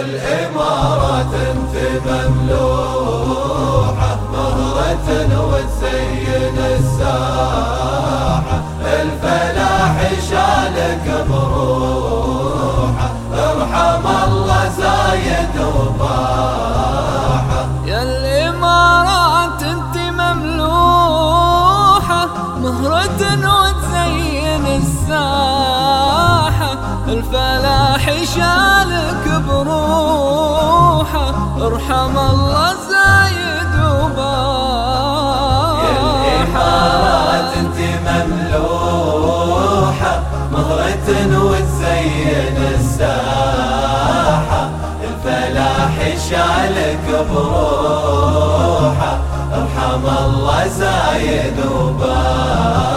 الإمارات انت مملوحة مهرة وتزين الساحة الفلاح شالك بروحه الفلاح شالك بروحه ارحم الله زايد وباحة. يا الإمارات أنت مملوحة مهرة وتزين الساحة. الفلاح شالك بروحه ارحم الله زايد وباحة.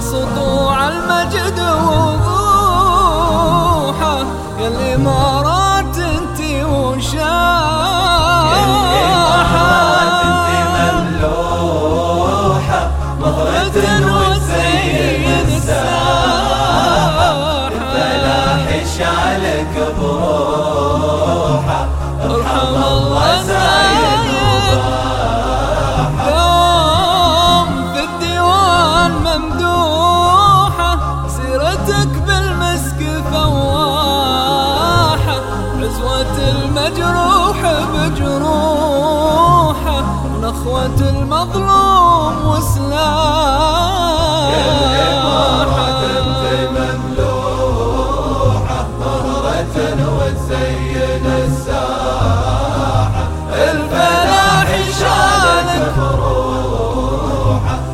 سطوع المجد وضوحه. يا الإمارات انت وشاحة. مهرة وتزين الساحة الفلاح شالك بروحه. ارحم الله زايد وباحة نخوة المظلوم الإمارات انت وسلاحه مملوحة وتزين الساحة الفلاح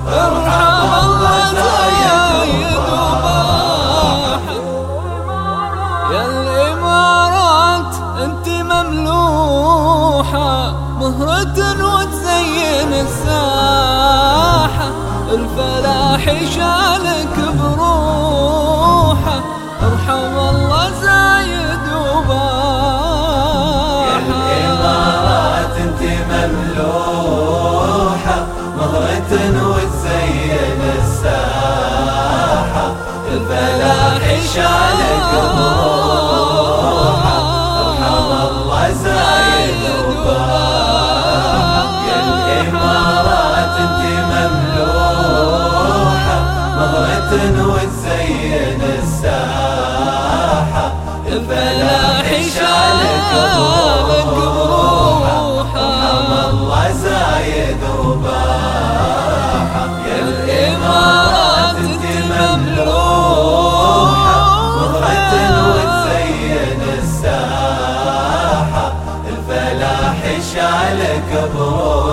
ارحم زايد وباحة يا الإمارات أنت مملوحة مهرة الفلاح شالك بروحه ارحم الله زايد يا وباحة الإمارات انت مملوحة مهرة وتزين الساحة. الفلاح شالك بروحه مهرة وتزين الساحة. الفلاح شالك بروحه ارحم الله زايد وباحة. يا الإمارات أنت مملوحة. مهرة وتزين الساحة. الفلاح شالك بروحه